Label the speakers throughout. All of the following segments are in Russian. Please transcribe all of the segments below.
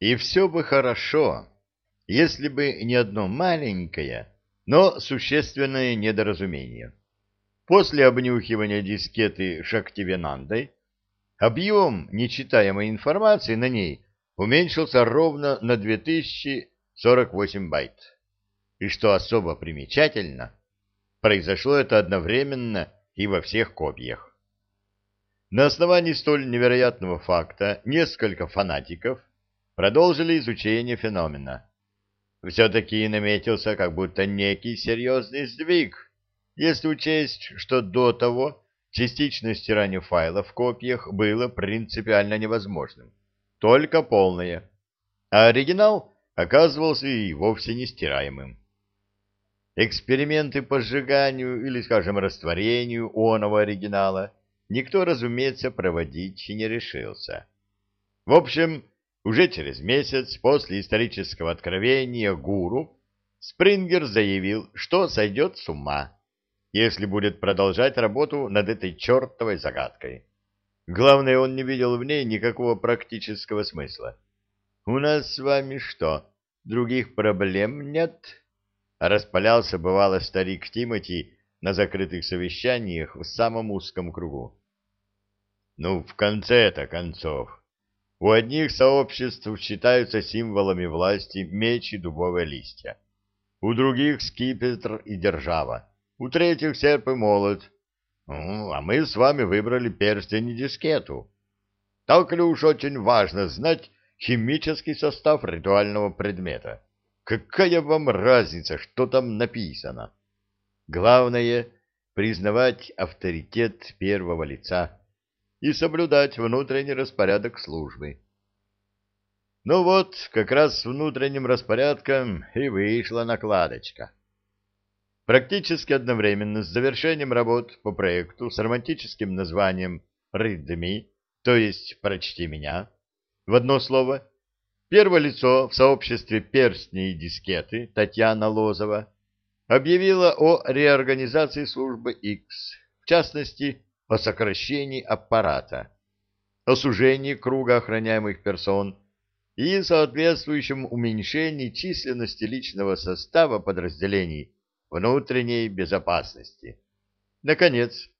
Speaker 1: И все бы хорошо, если бы не одно маленькое, но существенное недоразумение. После обнюхивания дискеты Шактивенандой объем нечитаемой информации на ней уменьшился ровно на 2048 байт. И что особо примечательно, произошло это одновременно и во всех копиях. На основании столь невероятного факта несколько фанатиков продолжили изучение феномена. Все-таки наметился как будто некий серьезный сдвиг, если учесть, что до того частичное стирание файлов в копиях было принципиально невозможным, только полное, а оригинал оказывался и вовсе нестираемым. Эксперименты по сжиганию или, скажем, растворению оного оригинала никто, разумеется, проводить не решился. В общем, уже через месяц после исторического откровения гуру Спрингер заявил, что сойдет с ума, если будет продолжать работу над этой чертовой загадкой. Главное, он не видел в ней никакого практического смысла. «У нас с вами что, других проблем нет?» Распалялся, бывало, старик Тимати на закрытых совещаниях в самом узком кругу. Ну, в конце-то концов, у одних сообществ считаются символами власти меч и дубовые листья, у других — скипетр и держава, у третьих — серп и молот, ну, а мы с вами выбрали перстень и дискету. Так ли уж очень важно знать химический состав ритуального предмета? Какая вам разница, что там написано? Главное — признавать авторитет первого лица и соблюдать внутренний распорядок службы. Ну вот, как раз с внутренним распорядком и вышла накладочка. Практически одновременно с завершением работ по проекту с романтическим названием «Read то есть «Прочти меня», в одно слово, первое лицо в сообществе перстней и дискеты Татьяна Лозова объявила о реорганизации службы X, в частности, о сокращении аппарата, о сужении круга охраняемых персон и соответствующем уменьшении численности личного состава подразделений внутренней безопасности. Наконец,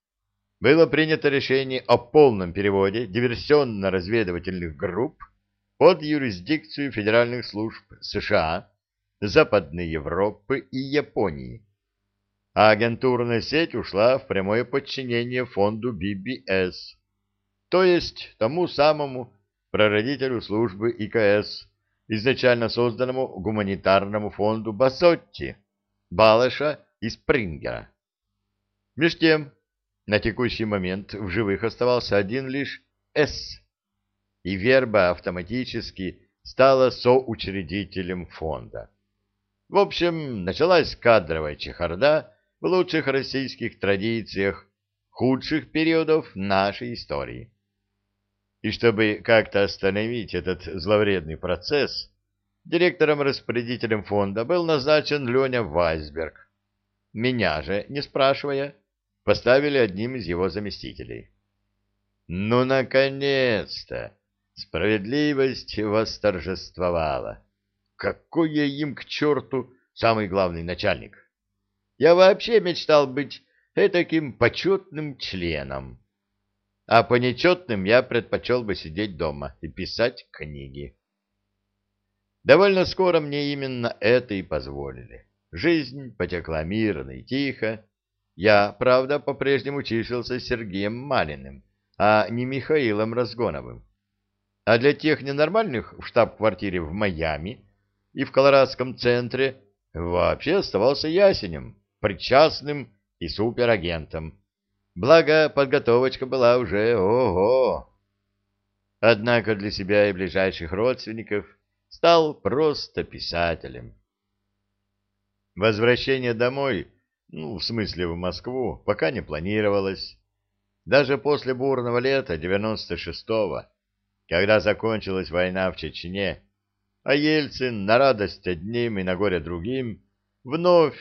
Speaker 1: было принято решение о полном переводе диверсионно-разведывательных групп под юрисдикцию федеральных служб США, Западной Европы и Японии а агентурная сеть ушла в прямое подчинение фонду BBS, то есть тому самому прародителю службы ИКС, изначально созданному гуманитарному фонду Басотти, Балыша и Спрингера. Меж тем, на текущий момент в живых оставался один лишь С, и Верба автоматически стала соучредителем фонда. В общем, началась кадровая чехарда, в лучших российских традициях худших периодов нашей истории. И чтобы как-то остановить этот зловредный процесс, директором-распорядителем фонда был назначен Леня Вайсберг. Меня же, не спрашивая, поставили одним из его заместителей. Ну, наконец-то! Справедливость восторжествовала. Какой я им к черту самый главный начальник! Я вообще мечтал быть таким почетным членом. А по нечетным я предпочел бы сидеть дома и писать книги. Довольно скоро мне именно это и позволили. Жизнь потекла мирно и тихо. Я, правда, по-прежнему числился Сергеем Малиным, а не Михаилом Разгоновым. А для тех ненормальных в штаб-квартире в Майами и в Колорадском центре вообще оставался ясенем причастным и суперагентом. Благо, подготовочка была уже ого! Однако для себя и ближайших родственников стал просто писателем. Возвращение домой, ну, в смысле в Москву, пока не планировалось. Даже после бурного лета 96-го, когда закончилась война в Чечне, а Ельцин на радость одним и на горе другим вновь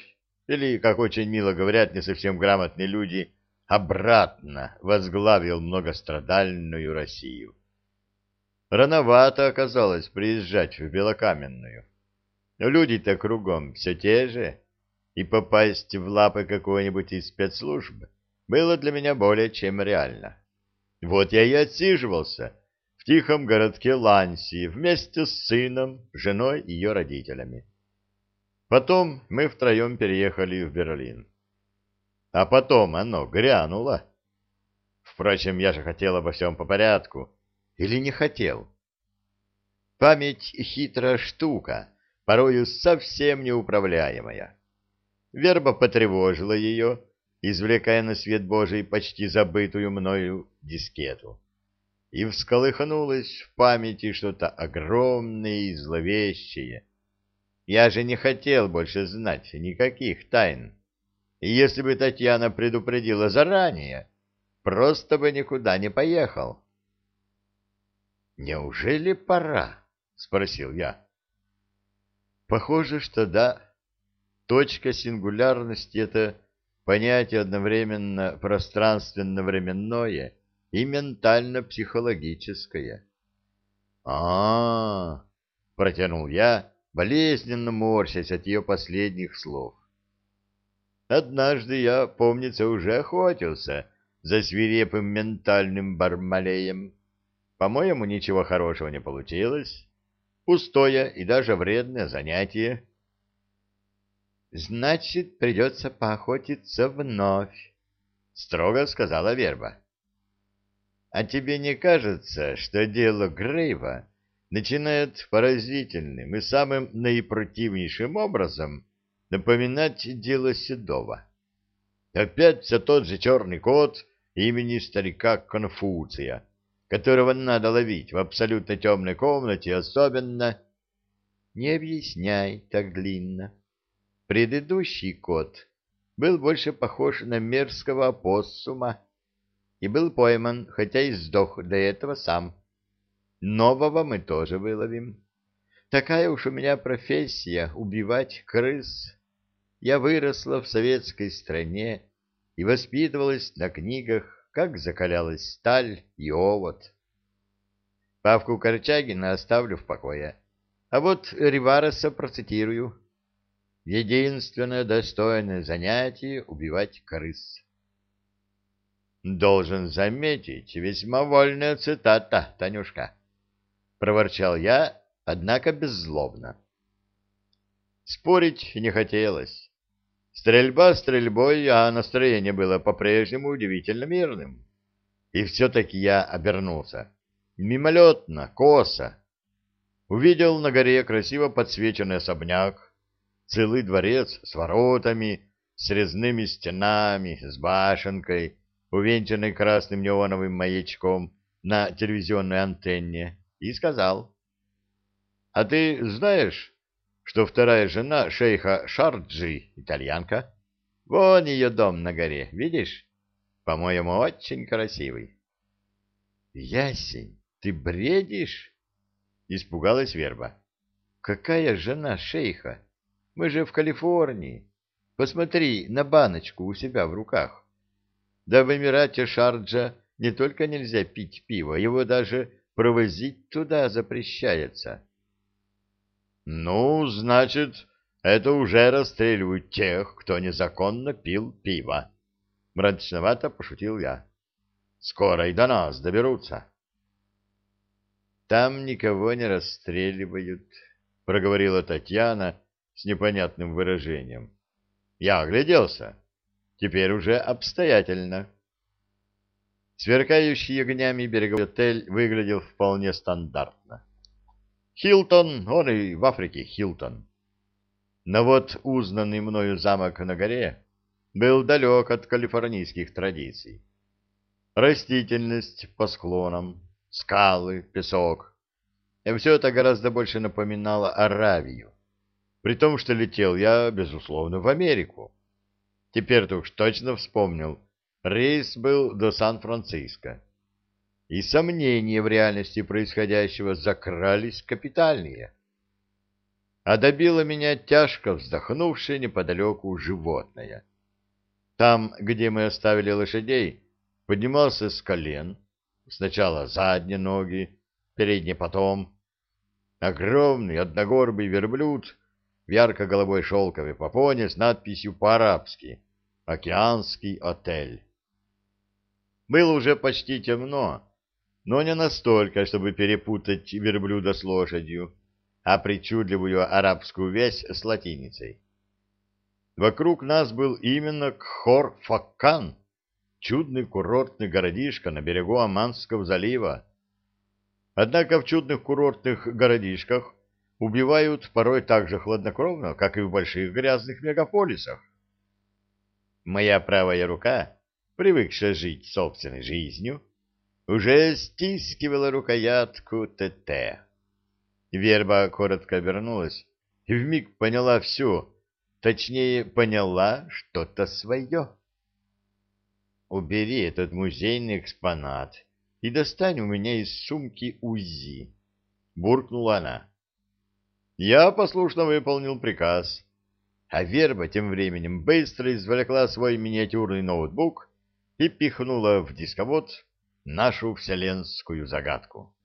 Speaker 1: или, как очень мило говорят не совсем грамотные люди, обратно возглавил многострадальную Россию. Рановато оказалось приезжать в Белокаменную. Люди-то кругом все те же, и попасть в лапы какой-нибудь из спецслужб было для меня более чем реально. Вот я и отсиживался в тихом городке Ланси вместе с сыном, женой и ее родителями. Потом мы втроем переехали в Берлин. А потом оно грянуло. Впрочем, я же хотел обо всем по порядку. Или не хотел? Память хитрая штука, порою совсем неуправляемая. Верба потревожила ее, извлекая на свет Божий почти забытую мною дискету. И всколыхнулось в памяти что-то огромное и зловещее. Я же не хотел больше знать никаких тайн. И если бы Татьяна предупредила заранее, просто бы никуда не поехал. «Неужели пора?» — спросил я. «Похоже, что да. Точка сингулярности — это понятие одновременно пространственно-временное и ментально-психологическое». «А-а-а!» — протянул я, болезненно морщась от ее последних слов. Однажды я, помнится, уже охотился за свирепым ментальным бармалеем. По-моему, ничего хорошего не получилось. Пустое и даже вредное занятие. «Значит, придется поохотиться вновь», — строго сказала Верба. «А тебе не кажется, что дело Грейва начинает поразительным и самым наипротивнейшим образом напоминать дело Седова. Опять все тот же черный кот имени старика Конфуция, которого надо ловить в абсолютно темной комнате, особенно... Не объясняй так длинно. Предыдущий кот был больше похож на мерзкого опоссума и был пойман, хотя и сдох до этого сам. Нового мы тоже выловим. Такая уж у меня профессия — убивать крыс. Я выросла в советской стране и воспитывалась на книгах, как закалялась сталь и овод. Павку Корчагина оставлю в покое, а вот Ривареса процитирую. Единственное достойное занятие — убивать крыс. Должен заметить, весьма вольная цитата, Танюшка. Проворчал я, однако беззлобно. Спорить не хотелось. Стрельба стрельбой, а настроение было по-прежнему удивительно мирным. И все-таки я обернулся. Мимолетно, косо. Увидел на горе красиво подсвеченный особняк, целый дворец с воротами, с резными стенами, с башенкой, увенчанной красным неоновым маячком на телевизионной антенне, и сказал. — А ты знаешь, что вторая жена шейха Шарджи, итальянка. Вон ее дом на горе, видишь? По-моему, очень красивый. Ясень, ты бредишь? Испугалась Верба. Какая жена шейха? Мы же в Калифорнии. Посмотри на баночку у себя в руках. Да в Эмирате Шарджа не только нельзя пить пиво, его даже провозить туда запрещается. Ну, значит, это уже расстреливают тех, кто незаконно пил пиво. Мрачновато пошутил я. Скоро и до нас доберутся. Там никого не расстреливают, проговорила Татьяна с непонятным выражением. Я огляделся. Теперь уже обстоятельно. Сверкающий огнями береговой отель выглядел вполне стандартно. Хилтон, он и в Африке Хилтон. Но вот узнанный мною замок на горе был далек от калифорнийских традиций. Растительность по склонам, скалы, песок. И все это гораздо больше напоминало Аравию. При том, что летел я, безусловно, в Америку. Теперь-то уж точно вспомнил. Рейс был до Сан-Франциско и сомнения в реальности происходящего закрались капитальные. А добило меня тяжко вздохнувшее неподалеку животное. Там, где мы оставили лошадей, поднимался с колен, сначала задние ноги, передний потом. Огромный одногорбый верблюд в ярко-голубой шелковой попоне с надписью по-арабски «Океанский отель». Было уже почти темно, но не настолько, чтобы перепутать верблюда с лошадью, а причудливую арабскую вязь с латиницей. Вокруг нас был именно Кхор-Факкан, чудный курортный городишко на берегу Аманского залива. Однако в чудных курортных городишках убивают порой так же хладнокровно, как и в больших грязных мегаполисах. Моя правая рука, привыкшая жить собственной жизнью, уже стискивала рукоятку ТТ. Верба коротко обернулась и вмиг поняла все, точнее, поняла что-то свое. «Убери этот музейный экспонат и достань у меня из сумки УЗИ», — буркнула она. Я послушно выполнил приказ, а Верба тем временем быстро извлекла свой миниатюрный ноутбук и пихнула в дисковод нашу вселенскую загадку.